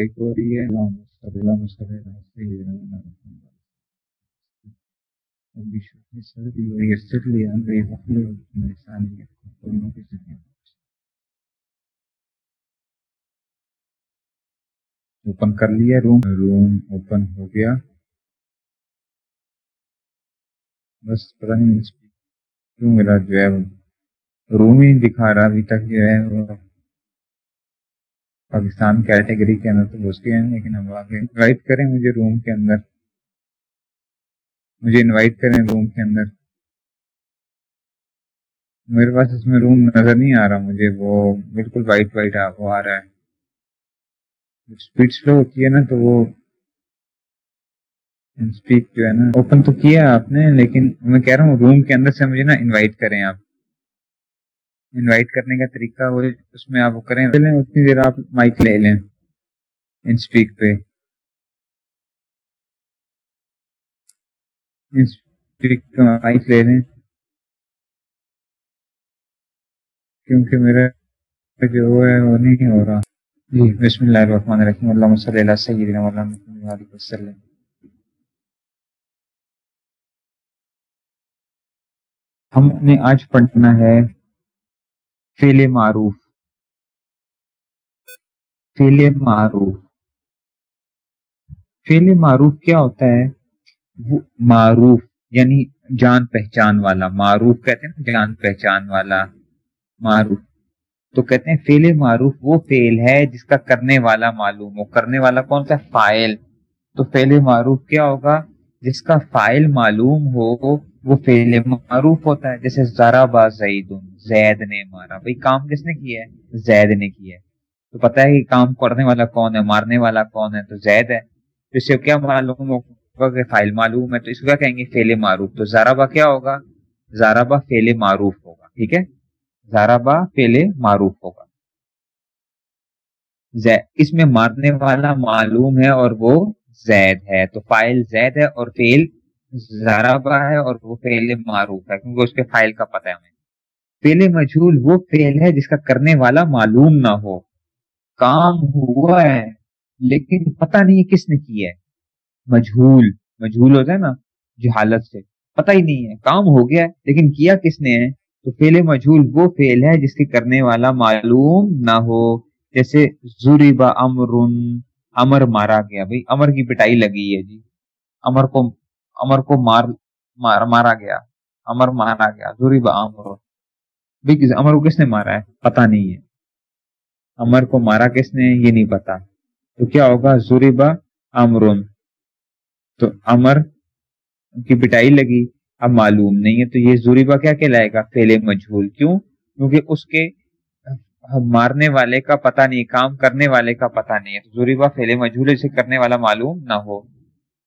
Break ہو رہی ہے open کر لیا روم روم اوپن ہو گیا بس پتا نہیں میرا جو ہے روم ہی دکھا رہا ابھی تک جو ہے پاکستان کیٹیگری کے اندر تو گھس گئے ہیں، لیکن اب آگے انوائٹ کریں مجھے روم کے اندر۔ مجھے انوائٹ کریں روم کے اندر۔ میرے پاس اس میں روم نظر نہیں آ رہا، مجھے وہ بالکل وائٹ وائٹ وہ آ رہا ہے۔ اسپیڈ سلو ہوتی ہے نا تو وہ اسپیک جو ہے نا اوپن تو کیا آپ نے، لیکن میں کہہ رہا ہوں روم کے اندر سے مجھے نا انوائٹ کریں آپ۔ انوائٹ کرنے کا طریقہ وہ اس میں آپ وہ کریں لیں، اتنی دیر آپ مائک لے لیں۔ ان اسپیک پہ۔ مائک لے لیں۔ کیونکہ میرا جو ہے وہ نہیں ہو رہا۔ جی بسم اللہ الرحمن الرحیم۔ اللہ صلی اللہ سیدنا مولانا علیہ وسلم۔ ہم نے آج پڑھنا ہے فیل معروف۔ فیل معروف۔ فیل معروف کیا ہوتا ہے؟ وہ معروف یعنی جان پہچان والا۔ معروف کہتے ہیں جان پہچان والا۔ معروف۔ تو کہتے ہیں فیل معروف وہ فیل ہے جس کا کرنے والا معلوم ہو۔ کرنے والا کون سا؟ فائل۔ تو فیل معروف کیا ہوگا؟ جس کا فائل معلوم ہو، وہ فیل معروف ہوتا ہے۔ جیسے ذرا با زید زید نے مارا۔ بھائی، کام کس نے کیا ہے؟ زید نے کیا ہے۔ تو پتا ہے کہ کام کرنے والا کون ہے، مارنے والا کون ہے؟ تو زید ہے۔ تو اس سے کیا معلوم ہوگا کہ فائل معلوم ہے؟ تو اس کو کیا کہیں گے؟ فیل معروف۔ تو ذرا با کیا ہوگا؟ ذرا با فیل معروف ہوگا، ٹھیک ہے؟ زارابا پہلے معروف ہوگا۔ اس میں مارنے والا معلوم ہے اور وہ زید ہے۔ تو فائل زید ہے اور فیل زارابا ہے اور وہ فیل معروف ہے، کیونکہ اس کے فائل کا پتہ ہے۔ ہمیں فیل مجھول وہ فیل ہے جس کا کرنے والا معلوم نہ ہو۔ کام ہوا ہے، لیکن پتہ نہیں کس نے کیا ہے۔ مجھول مجھول ہوتا ہے نا جہالت سے۔ پتہ ہی نہیں ہے، کام ہو گیا ہے، لیکن کیا کس نے ہے۔ تو فیل مجھول وہ فیل ہے جس کے کرنے والا معلوم نہ ہو۔ جیسے زوریبا امر امر مارا گیا۔ بھائی، امر کی پٹائی لگی ہے جی۔ امر کو امر کو مار مار، مارا گیا۔ امر مارا گیا۔ زوریبا امر۔ بھائی امر کو کس نے مارا ہے؟ پتا نہیں ہے۔ امر کو مارا کس نے؟ یہ نہیں پتا۔ تو کیا ہوگا؟ زوریبا امرن تو امر کی پٹائی لگی۔ اب معلوم نہیں ہے۔ تو یہ زوریبا کیا کہلائے گا؟ فیل مجھول۔ کیوں؟ کیونکہ اس کے مارنے والے کا پتہ نہیں، کام کرنے والے کا پتہ نہیں ہے۔ تو زوریبا فیل مجھول سے کرنے والا معلوم نہ ہو۔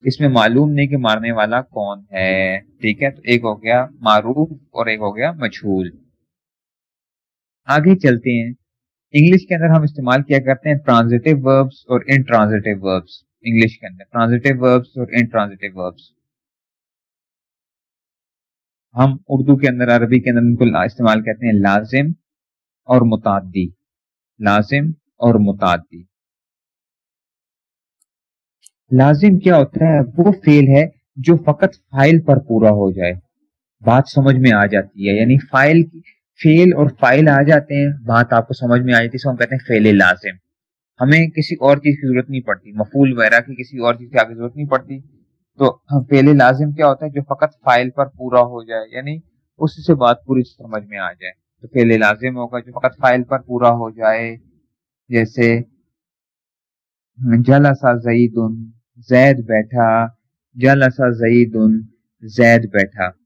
اس میں معلوم نہیں کہ مارنے والا کون ہے۔ ٹھیک ہے؟ تو ایک ہو گیا معروف اور ایک ہو گیا مجھول۔ آگے چلتے ہیں۔ انگلش کے اندر ہم استعمال کیا کرتے ہیں ٹرانزیٹو وربس اور ان ٹرانزیٹو وربس انگلش کے اندر ٹرانزیٹو وربس اور ان ٹرانزیٹو وربس ہم اردو کے اندر، عربی کے اندر ان کو استعمال کرتے ہیں لازم اور متعدی۔ لازم اور متعدی۔ لازم کیا ہوتا ہے؟ وہ فیل ہے جو فقط فائل پر پورا ہو جائے۔ بات سمجھ میں آ جاتی ہے۔ یعنی فائل فیل اور فائل آ جاتے ہیں، بات آپ کو سمجھ میں آ جاتی ہے ہم کہتے ہیں فیل لازم۔ ہمیں کسی اور چیز کی ضرورت نہیں پڑتی مفول وغیرہ کی کسی اور چیز کی آگے ضرورت نہیں پڑتی۔ تو فیل لازم کیا ہوتا ہے؟ جو فقط فائل پر پورا ہو جائے یعنی اس سے بات پوری سمجھ میں آ جائے۔ تو فیل لازم ہوگا جو فقط فائل پر پورا ہو جائے، جیسے جلسا زید زید بیٹھا جلسا زید زید بیٹھا۔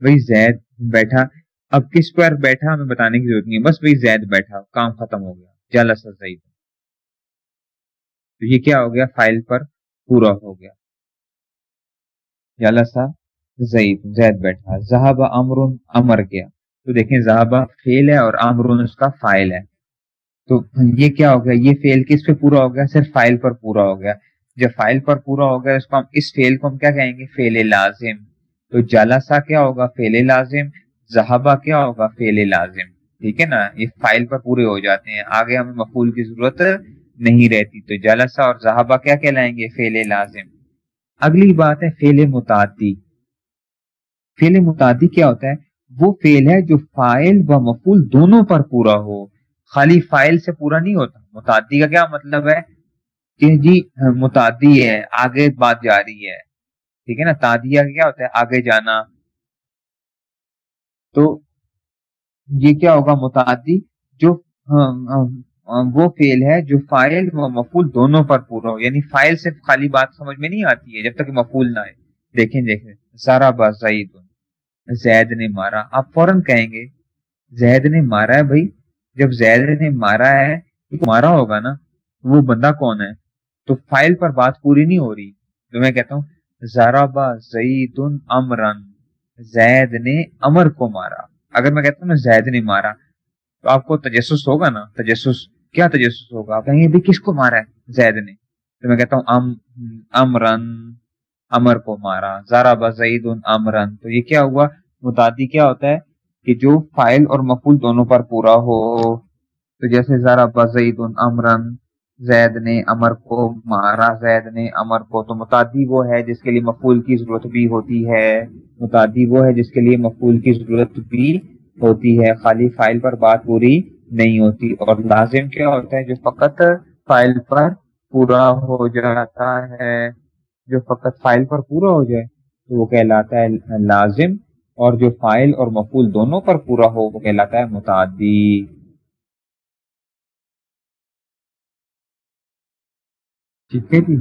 وہی زید بیٹھا۔ اب کس پر بیٹھا ہمیں بتانے کی ضرورت نہیں ہے۔ بس وہی زید بیٹھا۔ کام ختم ہو گیا۔ جلسا زید۔ تو یہ کیا ہو گیا؟ فائل پر پورا ہو گیا۔ جلسا زید۔ زید بیٹھا۔ زہابا امر امر گیا تو دیکھیں زہابا فیل ہے اور امرون اس کا فائل ہے۔ تو یہ کیا ہو گیا؟ یہ فیل کس پہ پورا ہو گیا؟ صرف فائل پر پورا ہو گیا۔ جب فائل پر پورا ہو گیا، اس کو ہم اس فیل کو ہم کیا کہیں گے؟ فیل لازم۔ تو جلسا کیا ہوگا؟ فیل لازم زہابا کیا ہوگا؟ فیل لازم۔ ٹھیک ہے نا؟ یہ فائل پر پورے ہو جاتے ہیں۔ آگے ہمیں مفول کی ضرورت نہیں رہتی۔ تو جلسہ اور زہابہ کیا کہلائیں گے؟ فیل لازم۔ اگلی بات ہے فیل متعدی۔ فیل متعدی کیا ہوتا ہے؟ وہ فیل ہے جو فائل و مفول دونوں پر پورا ہو۔ خالی فائل سے پورا نہیں ہوتا۔ متعدی کا کیا مطلب ہے؟ کہ جی متعدی ہے، آگے بات جا رہی ہے۔ ٹھیک ہے نا؟ تادیا کیا ہوتا ہے؟ آگے جانا۔ تو یہ کیا ہوگا؟ متعدی جو وہ فیل ہے جو فائل و مفول دونوں پر پورا ہو۔ یعنی فائل سے خالی بات سمجھ میں نہیں آتی ہے جب تک مفول نہ آئے۔ دیکھیں دیکھیں۔ سارا بازید زید۔ نے مارا۔ آپ فوراً کہیں گے، زید نے مارا ہے بھائی۔ جب زید نے مارا ہے مارا ہوگا نا۔ وہ بندہ کون ہے؟ تو فائل پر بات پوری نہیں ہو رہی۔ تو میں کہتا ہوں زارابا زید امرن، زید نے امر کو مارا۔ اگر میں کہتا ہوں نا زید نے مارا، تو آپ کو تجسس ہوگا نا؟ تجسس، کیا تجسس ہوگا؟ آپ کہیں گے کس کو مارا ہے؟ زید نے۔ تو میں کہتا ہوں ام، امرن، امر کو مارا۔ زارابا زید امرن۔ تو یہ کیا ہوا؟ متعدی کیا ہوتا ہے؟ کہ جو فائل اور مفول دونوں پر پورا ہو۔ تو جیسے زارابا زید امرن زید نے امر کو مارا۔ زید نے امر کو تو متعدی وہ ہے جس کے لیے مفول کی ضرورت بھی ہوتی ہے۔ متعدی وہ ہے جس کے لیے مفول کی ضرورت بھی ہوتی ہے۔ خالی فائل پر بات پوری نہیں ہوتی۔ اور لازم کیا ہوتا ہے؟ جو فقط فائل پر پورا ہو جاتا ہے۔ جو فقط فائل پر پورا ہو جائے تو وہ کہلاتا ہے لازم۔ اور جو فائل اور مفول دونوں پر پورا ہو وہ کہلاتا ہے متعدی۔ ٹھیک ہے جی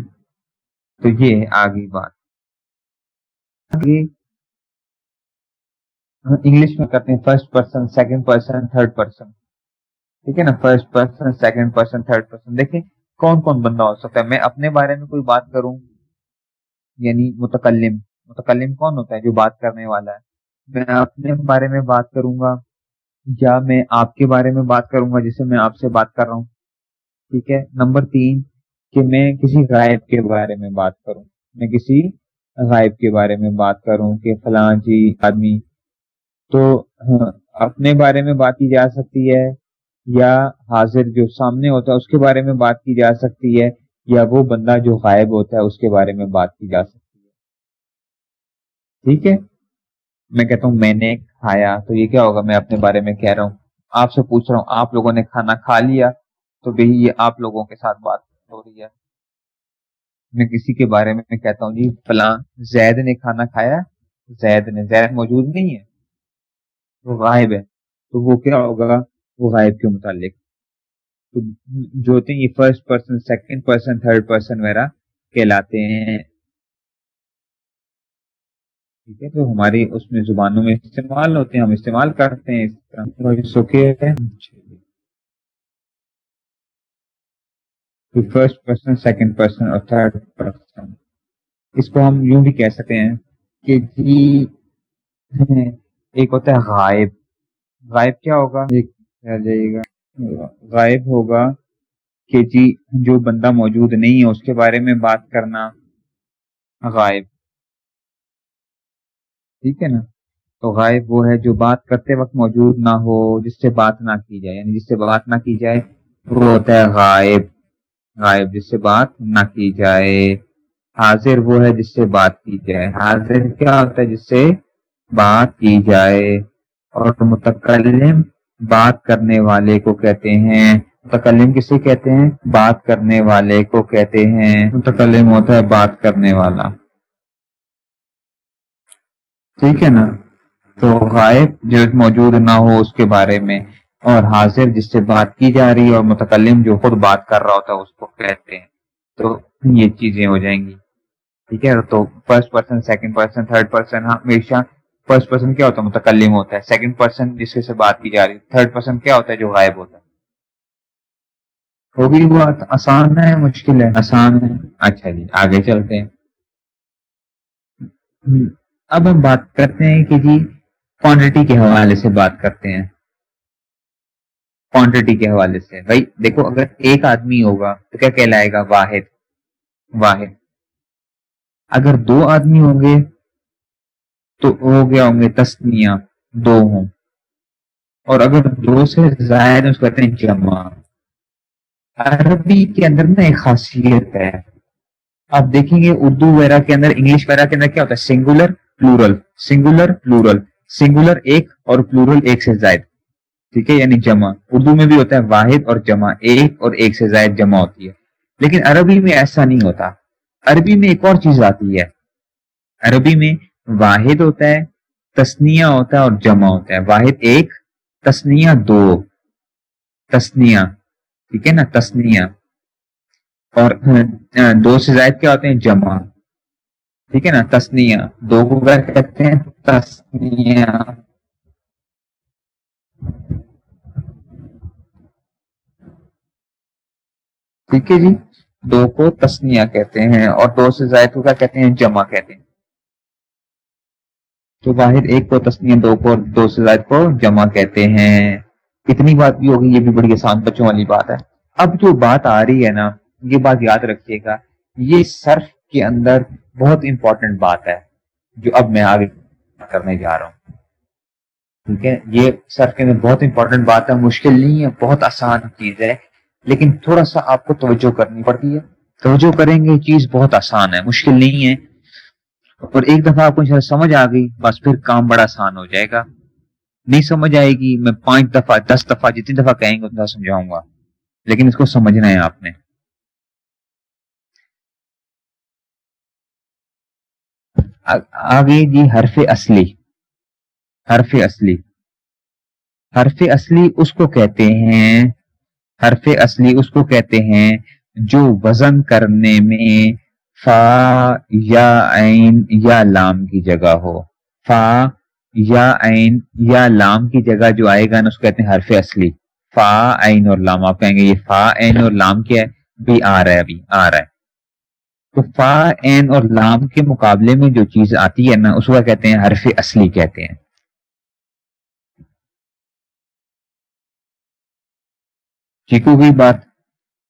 تو یہ آگے بات۔ آگے انگلش میں کرتے ہیں first person second person third person ٹھیک ہے نا؟ First person second person third person دیکھیں کون کون بندہ ہو سکتا ہے۔ میں اپنے بارے میں کوئی بات کروں یعنی متکلم۔ متکلم کون ہوتا ہے جو بات کرنے والا ہے؟ میں اپنے بارے میں بات کروں گا، یا میں آپ کے بارے میں بات کروں گا جسے میں آپ سے بات کر رہا ہوں۔ ٹھیک ہے؟ نمبر تین کہ میں کسی غائب کے بارے میں بات کروں، میں کسی غائب کے بارے میں بات کروں کہ فلاں جی آدمی تو ہاں، اپنے بارے میں بات کی جا سکتی ہے یا حاضر جو سامنے ہوتا ہے اس کے بارے میں بات کی جا سکتی ہے یا وہ بندہ جو غائب ہوتا ہے اس کے بارے میں بات کی جا سکتی ہے۔ ٹھیک ہے؟ میں کہتا ہوں میں نے کھایا تو یہ کیا ہوگا؟ میں اپنے بارے میں کہہ رہا ہوں، آپ سے پوچھ رہا ہوں، آپ لوگوں نے کھانا کھا لیا تو بھائی یہ آپ لوگوں کے ساتھ بات ہو رہی ہے۔ میں کسی کے بارے میں کہتا ہوں جی فلاں زید نے کھانا کھایا، زید نے، زید موجود نہیں ہے، وہ غائب ہے۔ تو وہ کیا ہوگا؟ وہ غائب کے متعلق۔ تو جو ہوتے ہیں یہ first person second person third person وغیرہ کہلاتے ہیں۔ ٹھیک ہے تو ہماری اس میں زبانوں میں استعمال ہوتے ہیں، ہم استعمال کرتے ہیں اس طرح۔ فرسٹ پرسن سیکنڈ پرسن اور تھرڈ پرسن اس کو ہم یوں بھی کہہ سکتے ہیں کہ جی ایک ہوتا ہے غائب. غائب کیا ہوگا؟ جائے گا. غائب ہوگا کہ جی جو بندہ موجود نہیں ہے، اس کے بارے میں بات کرنا غائب. ٹھیک ہے نا؟ تو غائب وہ ہے جو بات کرتے وقت موجود نہ ہو، جس سے بات نہ کی جائے. یعنی جس سے بات نہ کی جائے، وہ ہوتا ہے غائب. غائب جس سے بات نہ کی جائے۔ حاضر وہ ہے جس سے بات کی جائے۔ حاضر کیا ہوتا ہے جس سے بات کی جائے؟ اور متکلم بات کرنے والے کو کہتے ہیں۔ متکلم کسے کہتے ہیں؟ بات کرنے والے کو کہتے ہیں۔ متکلم ہوتا ہے بات کرنے والا۔ ٹھیک ہے نا؟ تو غائب جو موجود نہ ہو اس کے بارے میں۔ اور حاضر جس سے بات کی جا رہی ہے اور متکلم جو خود بات کر رہا ہوتا ہے اس کو کہتے ہیں، تو یہ چیزیں ہو جائیں گی۔ ٹھیک ہے، تو first person second person third person ہمیشہ فرسٹ پرسن کیا ہوتا ہے؟ متکلم ہوتا ہے۔ سیکنڈ پرسن جس سے بات کی جا رہی ہے تھرڈ پرسن کیا ہوتا ہے؟ جو غائب ہوتا ہے۔ ہوگی بات؟ آسان ہے، مشکل ہے؟ آسان ہے۔ اچھا جی آگے چلتے ہیں۔ اب ہم بات کرتے ہیں کہ جی کوانٹٹی کے حوالے سے بات کرتے ہیں۔ کوانٹٹی کے حوالے سے۔ بھائی، دیکھو، اگر ایک آدمی ہوگا تو کیا کہلائے گا؟ واحد۔ واحد۔ اگر دو آدمی ہوں گے تو ہو گیا، ہوں گے تسنیا دو ہوں۔ اور اگر دو سے زائد اس کہتے ہیں جمع۔ عربی کے اندر نا ایک خاصیت ہے۔ آپ دیکھیں گے، اردو وغیرہ کے اندر، انگلش وغیرہ کے اندر کیا ہوتا ہے؟ Singular plural singular plural singular ایک اور پلورل ایک سے زائد۔ ٹھیک ہے؟ یعنی جمع۔ اردو میں بھی ہوتا ہے واحد اور جمع، ایک اور ایک سے زائد جمع ہوتی ہے۔ لیکن عربی میں ایسا نہیں ہوتا۔ عربی میں ایک اور چیز آتی ہے۔ عربی میں واحد ہوتا ہے تسنیہ ہوتا ہے اور جمع ہوتا ہے۔ واحد ایک تسنیہ دو۔ تسنیہ ٹھیک ہے نا؟ تسنیہ اور دو سے زائد کیا ہوتے ہیں؟ جمع۔ ٹھیک ہے نا؟ تسنیہ دو کو کہتے ہیں تسنیہ ٹھیک ہے جی دو کو تسنیا کہتے ہیں اور دو سے زائد کو کیا کہتے ہیں؟ جمع کہتے ہیں۔ تو واحد ایک کو تسنیا دو کو دو سے زائد کو جمع کہتے ہیں۔ اتنی بات بھی ہوگی، یہ بھی بڑی آسان بچوں والی بات ہے۔ اب جو بات آ رہی ہے نا، یہ بات یاد رکھیے گا، یہ صرف کے اندر بہت امپورٹنٹ بات ہے، جو اب میں آگے کرنے جا رہا ہوں۔ ٹھیک ہے؟ یہ صرف کے اندر بہت امپورٹنٹ بات ہے، مشکل نہیں ہے، بہت آسان چیز ہے۔ لیکن تھوڑا سا آپ کو توجہ کرنی پڑتی ہے۔ توجہ کریں گے چیز بہت آسان ہے، مشکل نہیں ہے۔ اور ایک دفعہ آپ کو سمجھ آ گئی، بس پھر کام بڑا آسان ہو جائے گا۔ نہیں سمجھ آئے گی، میں پانچ دفعہ، دس دفعہ، جتنی دفعہ کہیں گے اتنا سمجھاؤں گا۔ لیکن اس کو سمجھنا ہے آپ نے۔ آگے جی حرف اصلی۔ حرف اصلی۔ حرف اصلی اس کو کہتے ہیں حرف اصلی اس کو کہتے ہیں جو وزن کرنے میں فا، یا عین، یا لام کی جگہ ہو۔ فا، یا عین، یا لام کی جگہ جو آئے گا نا، اس کو کہتے ہیں حرف اصلی۔ فا، عین اور لام، آپ کہیں گے یہ فا، عین اور لام کیا ہے؟ بھی آ رہا ہے، ابھی آ رہا ہے۔ تو فا، عین اور لام کے مقابلے میں جو چیز آتی ہے نا، اس کو کہتے ہیں حرف اصلی کہتے ہیں۔ ٹھیک ہوگی بات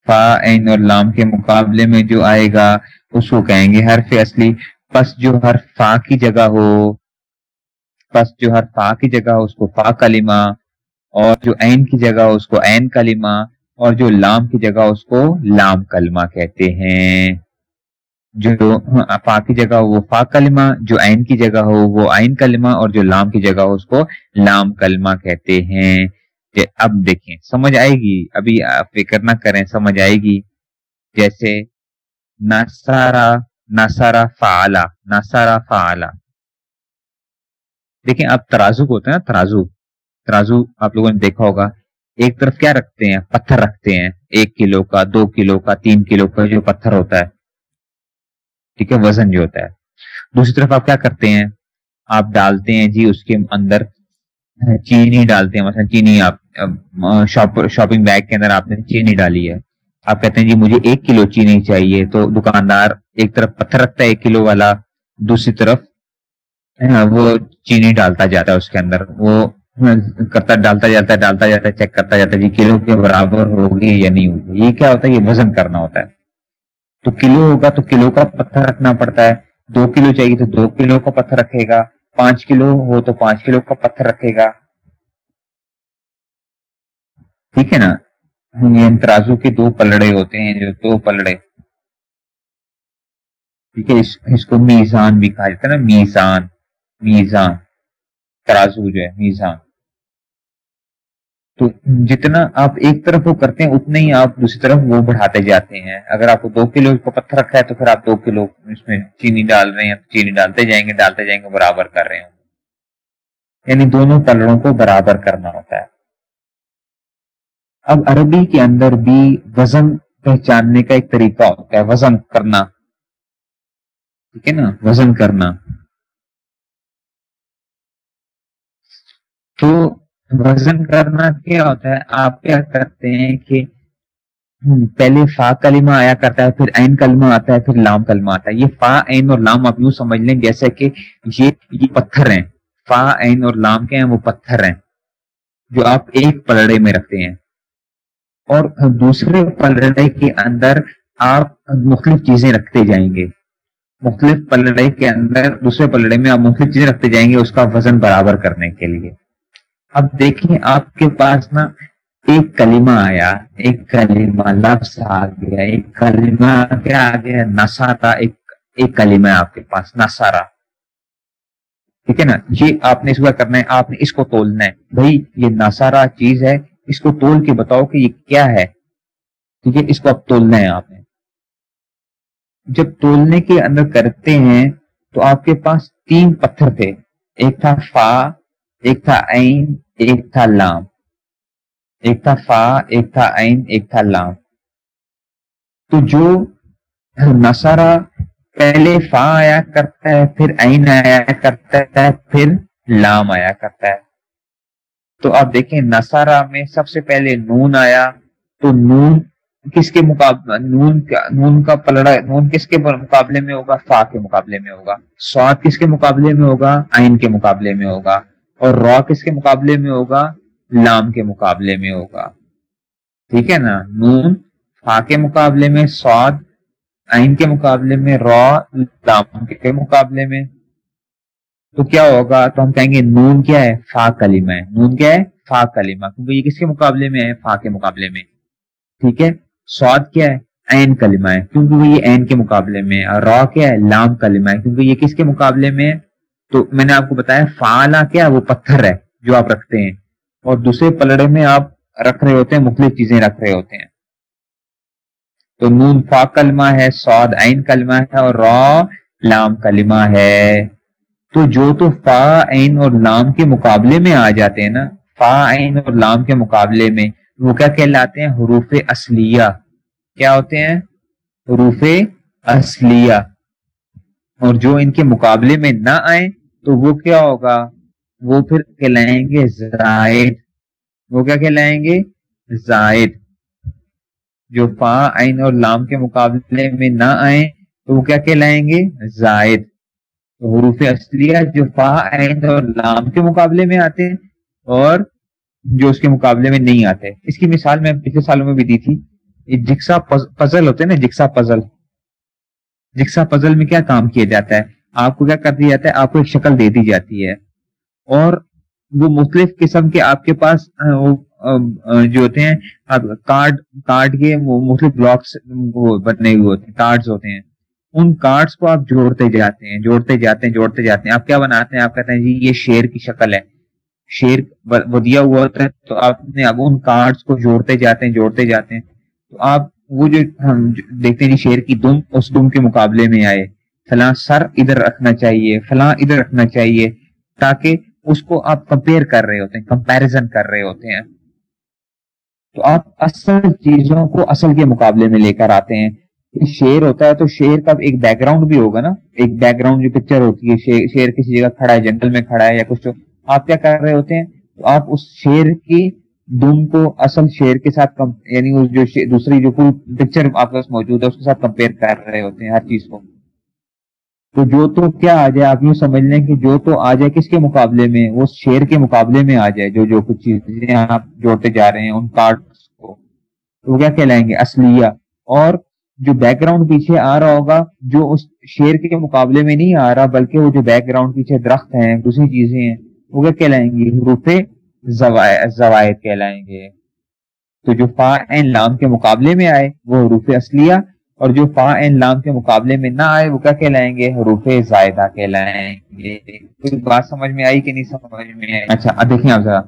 فا عین اور لام کے مقابلے میں جو آئے گا، اس کو کہیں گے حرف اصلی۔ پس جو ہر فا کی جگہ ہو، پس جو ہر فا کی جگہ ہو، اس کو فا کلمہ۔ اور جو عین کی جگہ ہو، اس کو عین کلمہ۔ اور جو لام کی جگہ اس کو لام کلمہ کہتے ہیں۔ جو فا کی جگہ ہو، وہ فا کلمہ۔ جو عین کی جگہ ہو، وہ عین کلمہ۔ اور جو لام کی جگہ ہو، اس کو لام کلمہ کہتے ہیں۔ کہ اب دیکھیں، سمجھ آئے گی، ابھی فکر نہ کریں، سمجھ آئے گی۔ جیسے نسارا نسارا فعلا نسارا فعلا۔ دیکھیں، اب ترازو کو ہوتا ہے نا، ترازو۔ ترازو آپ لوگوں نے دیکھا ہوگا۔ ایک طرف کیا رکھتے ہیں؟ پتھر رکھتے ہیں۔ ایک کلو کا، دو کلو کا، تین کلو کا جو پتھر ہوتا ہے۔ ٹھیک ہے، وزن جو ہوتا ہے۔ دوسری طرف آپ کیا کرتے ہیں؟ آپ ڈالتے ہیں جی اس کے اندر چینی ڈالتے ہیں، مثلا چینی آپ شاپنگ بیگ کے اندر آپ نے چینی ڈالی ہے۔ آپ کہتے ہیں جی مجھے ایک کلو چینی چاہیے، تو دکاندار ایک طرف پتھر رکھتا ہے ایک کلو والا، دوسری طرف وہ چینی ڈالتا جاتا ہے اس کے اندر۔ وہ کرتا، ڈالتا جاتا ہے، ڈالتا جاتا ہے، چیک کرتا جاتا ہے جی کلو کے برابر ہوگی یا نہیں ہوگی۔ یہ کیا ہوتا ہے؟ یہ وزن کرنا ہوتا ہے۔ تو کلو ہوگا تو کلو کا پتھر رکھنا پڑتا ہے۔ دو کلو چاہیے تو دو کلو کا پتھر رکھے گا۔ پانچ کلو ہو تو پانچ کلو کا پتھر رکھے گا۔ ٹھیک ہے نا؟ یہ ترازو کے دو پلڑے ہوتے ہیں جو دو پلڑے۔ ٹھیک ہے اس کو میزان بھی کہا جاتا ہے نا، میزان میزان، ترازو جو ہے، میزان۔ تو جتنا آپ ایک طرف وہ کرتے ہیں اتنا ہی آپ دوسری طرف وہ بڑھاتے جاتے ہیں۔ اگر آپ کو دو کلو کا پتھر رکھا ہے تو پھر آپ دو کلو اس میں چینی ڈال رہے ہیں چینی ڈالتے جائیں گے، ڈالتے جائیں گے، برابر کر رہے ہوں یعنی دونوں پلڑوں کو برابر کرنا ہوتا ہے۔ اب عربی کے اندر بھی وزن پہچاننے کا ایک طریقہ ہوتا ہے، وزن کرنا۔ ٹھیک ہے نا؟ وزن کرنا۔ تو وزن کرنا کیا ہوتا ہے؟ آپ کیا کرتے ہیں کہ پہلے فا کلمہ آیا کرتا ہے، پھر عین کلمہ آتا ہے، پھر لام کلمہ آتا ہے۔ یہ فا، عین اور لام آپ یوں سمجھ لیں، جیسے کہ یہ یہ پتھر ہیں۔ فا، عین اور لام کے ہیں؟ وہ پتھر ہیں جو آپ ایک پلڑے میں رکھتے ہیں۔ اور دوسرے پلڑے کے اندر آپ مختلف چیزیں رکھتے جائیں گے۔ مختلف پلڑے کے اندر، دوسرے پلڑے میں آپ مختلف چیزیں رکھتے جائیں گے اس کا وزن برابر کرنے کے لیے۔ اب دیکھیں آپ کے پاس نا ایک کلمہ آیا، ایک کلمہ لفظ آ گیا، ایک کلمہ کیا آ گیا؟ نسارا ایک ایک کلمہ آپ کے پاس نسارا ٹھیک ہے نا؟ یہ آپ نے اس کا کرنا ہے، آپ نے اس کو تولنا ہے۔ بھائی، یہ نسارا چیز ہے، اس کو تول کے بتاؤ کہ یہ کیا ہے۔ ٹھیک ہے، اس کو اب تولنا ہے آپ نے۔ جب تولنے کے اندر کرتے ہیں تو آپ کے پاس تین پتھر تھے۔ ایک تھا فا، ایک تھا عین ایک تھا لام۔ ایک تھا فا، ایک تھا عین، ایک تھا لام۔ تو جو نسارا پہلے فا آیا کرتا ہے، پھر عین آیا کرتا ہے، پھر لام آیا کرتا ہے۔ تو آپ دیکھیں نسارا میں سب سے پہلے نون آیا۔ تو نون کس کے مقابلے، نون کا نون کا پلڑا، نون کس کے مقابلے میں ہوگا؟ فا کے مقابلے میں ہوگا۔ سواد کس کے مقابلے میں ہوگا؟ آئین کے مقابلے میں ہوگا۔ اور را کس کے مقابلے میں ہوگا، لام کے مقابلے میں ہوگا۔ ٹھیک ہے نا؟ نون، فا کے مقابلے میں، سواد آئین کے مقابلے میں، را، لام کے مقابلے میں۔ تو کیا ہوگا؟ تو ہم کہیں گے نون کیا ہے؟ فا کلیمہ ہے۔ نون کیا ہے؟ فا کلیمہ کیونکہ یہ کس کے مقابلے میں ہے؟ فا کے مقابلے میں۔ ٹھیک ہے؟ سواد کیا ہے؟ این کلمہ ہے۔ کیونکہ وہ یہ این کے مقابلے میں اور را کیا ہے؟ لام کلمہ ہے۔ کیونکہ یہ کس کے مقابلے میں ہے؟ تو میں نے آپ کو بتایا فالا کیا وہ پتھر ہے جو آپ رکھتے ہیں اور دوسرے پلڑے میں آپ رکھ رہے ہوتے ہیں، مختلف چیزیں رکھ رہے ہوتے ہیں۔ تو نون فا کلمہ ہے سعود عین کلمہ ہے اور را لام کلمہ ہے۔ تو جو تو فا عین اور لام کے مقابلے میں آ جاتے ہیں نا، فا عین اور لام کے مقابلے میں، وہ کیا کہلاتے ہیں؟ حروف اصلیہ۔ کیا ہوتے ہیں؟ حروف اصلیہ۔ اور جو ان کے مقابلے میں نہ آئے تو وہ کیا ہوگا؟ وہ پھر کہلائیں گے زائد۔ وہ کیا کہلائیں گے؟ زائد۔ جو فا عین اور لام کے مقابلے میں نہ آئے تو وہ کیا کہلائیں گے؟ زائد۔ حروف اصلیہ جو فا عین اور لام کے مقابلے میں آتے ہیں اور جو اس کے مقابلے میں نہیں آتے۔ اس کی مثال میں پچھلے سالوں میں بھی دی تھی۔ جکسا پزل ہوتے ہیں نا، جکسا پزل۔ جکسا پزل میں کیا کام کیا جاتا ہے؟ آپ کو کیا کر دیا جاتا ہے؟ آپ کو ایک شکل دے دی جاتی ہے۔ اور وہ مختلف قسم کے آپ کے پاس جو ہوتے ہیں کارڈ کارڈ کے وہ مختلف بلاکس بنے ہوئے ہوتے ہیں، کارڈز ہوتے ہیں۔ ان کارڈز کو آپ جوڑتے جاتے ہیں، جوڑتے جاتے ہیں، جوڑتے جاتے ہیں۔ آپ کیا بناتے ہیں؟ آپ کہتے ہیں جی یہ شیر کی شکل ہے۔ شیر دیا ہوا ہوتا ہے، تو آپ نے اب ان کارڈز کو جوڑتے جاتے ہیں، جوڑتے جاتے ہیں۔ تو آپ وہ جو ہم دیکھتے ہیں جی، شیر کی دم، اس دم کے مقابلے میں آئے۔ فلاں سر ادھر رکھنا چاہیے، فلاں ادھر رکھنا چاہیے، تاکہ اس کو آپ کمپیئر کر رہے ہوتے ہیں کمپیرزن کر رہے ہوتے ہیں۔ تو آپ اصل چیزوں کو اصل کے مقابلے میں لے کر آتے ہیں۔ شیر ہوتا ہے تو شیر کا ایک بیک گراؤنڈ بھی ہوگا نا۔ ایک بیک گراؤنڈ جو پکچر ہوتی ہے شیر کسی جگہ کھڑا ہے جنگل میں کھڑا ہے یا کچھ آپ کیا کر رہے ہوتے ہیں؟ تو آپ اس شیر کی دم کو اصل شیر کے ساتھ یعنی جو دوسری جو کوئی پکچر آپ کے پاس موجود ہے، اس کے ساتھ کمپیئر کر رہے ہوتے ہیں ہر چیز کو۔ تو جو تو کیا آ جائے، آپ یوں سمجھ لیں کہ جو تو آ جائے، کس کے مقابلے میں؟ وہ شیر کے مقابلے میں آ جائے، جو جو کچھ چیزیں آپ جوڑتے جا رہے ہیں، ان کارڈ کو۔ تو وہ کیا کہلائیں گے؟ اصلیہ۔ اور جو بیک گراؤنڈ پیچھے آ رہا ہوگا، جو اس شیر کے مقابلے میں نہیں آ رہا، بلکہ وہ جو بیک گراؤنڈ پیچھے درخت ہیں، دوسری چیزیں ہیں، وہ کیا کہلائیں گے؟ حروف زوائد کہلائیں گے۔ تو جو فا این لام کے مقابلے میں آئے، وہ حروف اصلیہ اور جو فا این لام کے مقابلے میں نہ آئے، وہ کیا کہلائیں گے؟ حروف زائدہ کہلائیں گے۔ کوئی بات سمجھ میں آئی کہ نہیں سمجھ میں آئی؟ اچھا اب دیکھیں آپ ذرا۔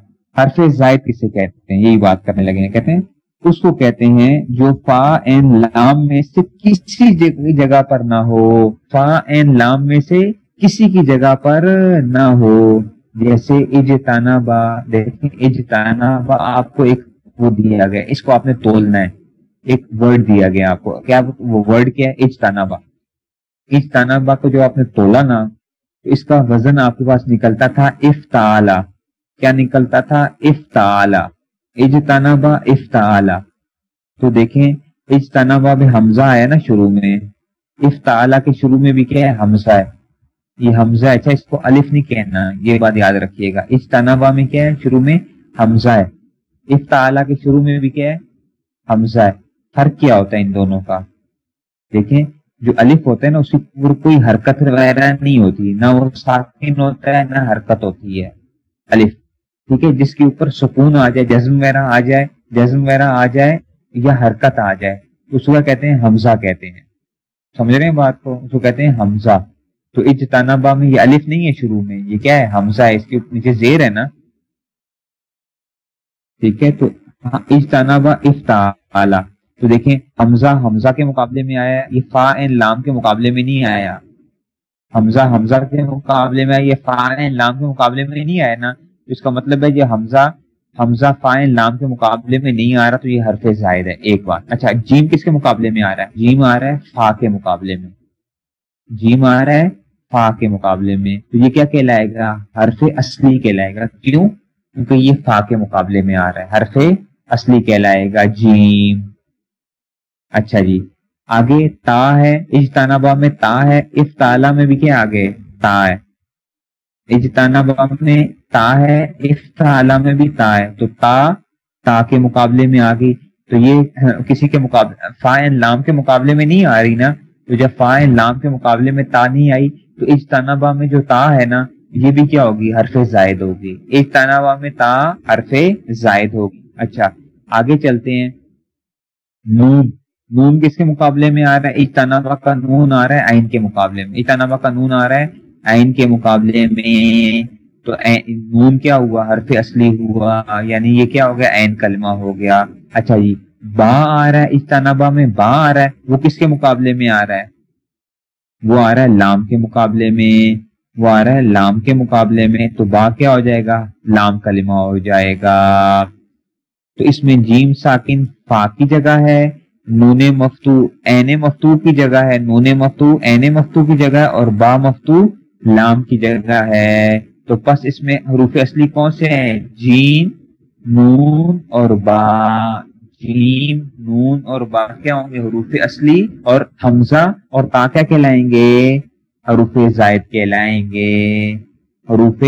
حرف زائد کسے کہتے ہیں؟ یہی بات کرنے لگے ہیں۔ کہتے ہیں، اس کو کہتے ہیں جو فا این لام میں سے کسی جگہ پر نہ ہو۔ فا این لام میں سے کسی کی جگہ پر نہ ہو۔ جیسے اجتانا با دیکھیں اجتانا با آپ کو ایک وہ دیا گیا۔ اس کو آپ نے تولنا ہے۔ ایک ورڈ دیا گیا آپ کو۔ کیا وہ ورڈ کیا ہے؟ اجتانا با اجتانا کو جو آپ نے تولا نا، تو اس کا وزن آپ کے پاس نکلتا تھا افتا کیا نکلتا تھا؟ افتا اجتانا با تو دیکھیں اجتانا با بھی حمزہ ہے نا شروع میں۔ افتا کے شروع میں بھی کیا ہے؟ حمزہ ہے۔ یہ حمزہ اچھا اس کو الف نہیں کہنا، یہ بات یاد رکھیے گا۔ اس تنابا میں کیا ہے؟ شروع میں حمزہ ہے۔ اس کے شروع میں بھی کیا ہے؟ حمزہ ہے۔ فرق کیا ہوتا ہے ان دونوں کا۔ دیکھیں، جو الف ہوتا ہے نا، اس کی کوئی حرکت وغیرہ نہیں ہوتی۔ نہ وہ ساکن ہوتا ہے، نہ حرکت ہوتی ہے۔ الف، ٹھیک ہے؟ جس کے اوپر سکون آ جائے، جزم وغیرہ آ جائے، جزم وغیرہ آ جائے یا حرکت آ جائے، اس کو کہتے ہیں حمزہ کہتے ہیں۔ سمجھ رہے ہیں بات کو؟ اس کو کہتے ہیں حمزہ۔ تو اجتانبا میں یہ الف نہیں ہے شروع میں، یہ کیا ہے؟ حمزہ ہے۔ اس کے نیچے زیر ہے نا۔ ٹھیک ہے؟ تو اجتانبا افتالا تو دیکھیں، حمزہ حمزہ کے مقابلے میں آیا، یہ فا این لام کے مقابلے میں نہیں آیا۔ حمزہ حمزہ کے مقابلے میں یہ فا این لام کے مقابلے میں نہیں آیا نا۔ اس کا مطلب ہے یہ حمزہ حمزہ فائن لام کے مقابلے میں نہیں آ رہا، تو یہ حرف زائد ہے۔ ایک بات۔ اچھا جیم کس کے مقابلے میں آ رہا ہے؟ جیم آ رہا ہے فا کے مقابلے میں۔ جیم آ رہا ہے فا کے مقابلے میں۔ تو یہ کیا کہلائے گا؟ حرف اصلی کہلائے گا۔ کیوں؟ کیونکہ یہ فا کے مقابلے میں آ رہا ہے۔ حرف اصلی کہلائے گا جیم۔ اچھا جی۔ آگے تا ہے اجتانبا میں تا ہے، افتالا میں بھی کیا آگے؟ تا ہے۔ اجتانبا میں تا ہے، افتالا میں بھی تا ہے۔ تو تا تا کے مقابلے میں آ گئی تو یہ کسی کے مقابلے فائن لام کے مقابلے میں نہیں آ رہی نا؟ تو جب فائن لام کے مقابلے میں تا نہیں آئی، تو اجتانبا میں جو تا ہے نا، یہ بھی کیا ہوگی؟ حرف زائد ہوگی۔ اجتانبا میں تا حرف زائد ہوگی۔ اچھا آگے چلتے ہیں۔ نون۔ نون کس کے مقابلے میں آ رہا ہے؟ اجتانبا کا نون آ رہا ہے آئین کے مقابلے میں۔ اجتانبا کا نون آ رہا ہے، عین کے مقابلے میں۔ تو نون کیا ہوا؟ حرف اصلی ہوا۔ یعنی یہ کیا ہو گیا؟ عین کلمہ ہو گیا۔ اچھا جی با آ رہا ہے اجتنابا میں با آ رہا ہے۔ وہ کس کے مقابلے میں آ رہا ہے؟ وہ آ رہا ہے لام کے مقابلے میں۔ وہ آ رہا ہے لام کے مقابلے میں۔ تو با کیا ہو جائے گا؟ لام کلمہ ہو جائے گا۔ تو اس میں جیم ساکن فا کی جگہ ہے۔ نون مفتو، این مفتو کی جگہ ہے؟ نون مفتو، این مفتو کی جگہ اور با مفتو لام کی جگہ ہے۔ تو پس اس میں حروف اصلی کون سے ہیں؟ جین نون اور با۔ جیم، نون اور با کیا ہوں گے؟ حروف اصلی اور حمزہ اور تا کیا کہلائیں گے؟ حروف زائد کہلائیں گے۔ حروف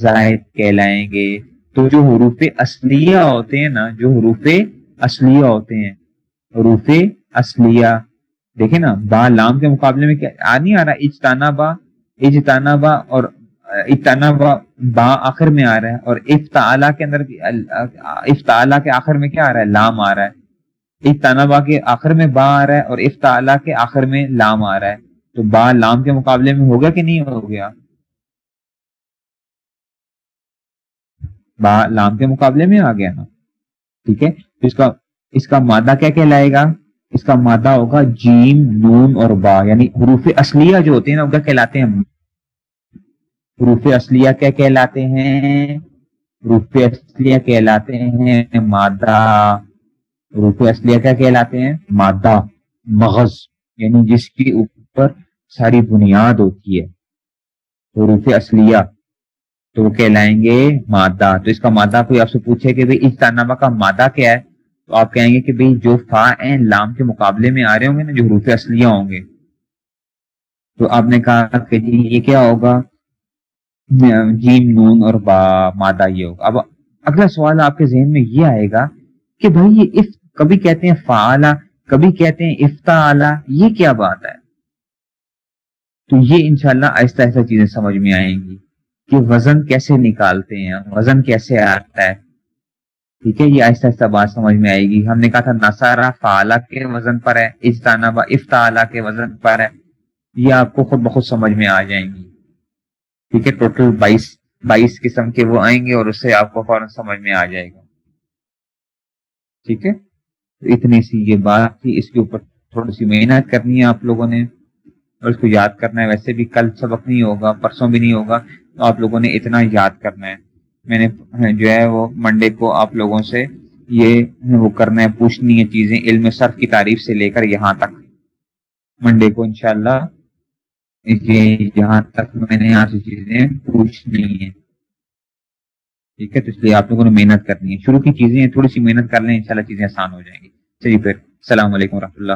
زائد کہلائیں گے۔ تو جو حروف اصلیہ ہوتے ہیں نا، جو حروف اصلیہ ہوتے ہیں حروف اصلیہ۔ دیکھیں نا، با لام کے مقابلے میں کیا، آ نہیں آ رہا اجتانا با اجتانبا اور اجتانبا با با آخر میں آ رہا ہے اور افتعلا کے اندر افتعلا کے آخر میں کیا آ رہا ہے؟ لام آ رہا ہے۔ اجتانبا کے آخر میں با آ رہا ہے اور افتعلا کے آخر میں لام آ رہا ہے۔ تو با لام کے مقابلے میں ہوگا کہ نہیں ہو گیا؟ با لام کے مقابلے میں آ گیا نا۔ ٹھیک ہے؟ اس کا اس کا مادہ کیا کہلائے گا؟ اس کا مادہ ہوگا جیم، نون اور با یعنی حروف اصلیہ جو ہوتے ہیں نا وہ کیا کہلاتے ہیں حروف اصلیہ کیا کہلاتے ہیں؟ حروف اصلیہ کہلاتے ہیں مادہ۔ حروف اصلیہ کیا کہلاتے ہیں؟ مادہ، مغز یعنی جس کے اوپر ساری بنیاد ہوتی ہے۔ حروف اصلیہ تو وہ کہلائیں گے مادہ۔ تو اس کا مادہ کوئی آپ سے پوچھے کہ بھائی اس نامہ کا مادہ کیا ہے؟ تو آپ کہیں گے کہ بھئی جو فا این لام کے مقابلے میں آ رہے ہوں گے نا، جو حروف اصلیہ ہوں گے۔ تو آپ نے کہا کہ جی یہ کیا ہوگا؟ جیم، نون اور با، مادہ یہ ہوگا۔ اب اگلا سوال آپ کے ذہن میں یہ آئے گا کہ بھائی یہ اف، کبھی کہتے ہیں فا کبھی کہتے ہیں افتا یہ کیا بات ہے؟ تو یہ انشاءاللہ آہستہ آہستہ چیزیں سمجھ میں آئیں گی کہ وزن کیسے نکالتے ہیں، وزن کیسے آتا ہے۔ ٹھیک ہے، یہ آہستہ آہستہ بات سمجھ میں آئے گی۔ ہم نے کہا تھا نسارا فعلا کے وزن پر ہے اجتانبا افتا کے وزن پر ہے۔ یہ آپ کو خود بخود سمجھ میں آ جائیں گی۔ ٹھیک ہے، ٹوٹل بائیس بائیس قسم کے وہ آئیں گے اور اس سے آپ کو فوراً سمجھ میں آ جائے گا۔ ٹھیک ہے اتنی سی یہ بات تھی۔ اس کے اوپر تھوڑی سی محنت کرنی ہے آپ لوگوں نے۔ اور اس کو یاد کرنا ہے، ویسے بھی کل سبق نہیں ہوگا، پرسوں بھی نہیں ہوگا۔ تو آپ لوگوں نے اتنا یاد کرنا ہے۔ میں نے ہاں، جو ہے وہ منڈے کو آپ لوگوں سے یہ وہ کرنا ہے، پوچھنی ہے چیزیں علم صرف کی تعریف سے لے کر یہاں تک۔ منڈے کو انشاءاللہ یہ یہاں تک میں نے یہاں سے چیزیں پوچھنی ہے ٹھیک ہے، تو اس لیے آپ لوگوں نے محنت کرنی ہے۔ شروع کی چیزیں تھوڑی سی محنت کر لیں، انشاءاللہ چیزیں آسان ہو جائیں گی۔ چلیے پھر، السلام علیکم و اللہ۔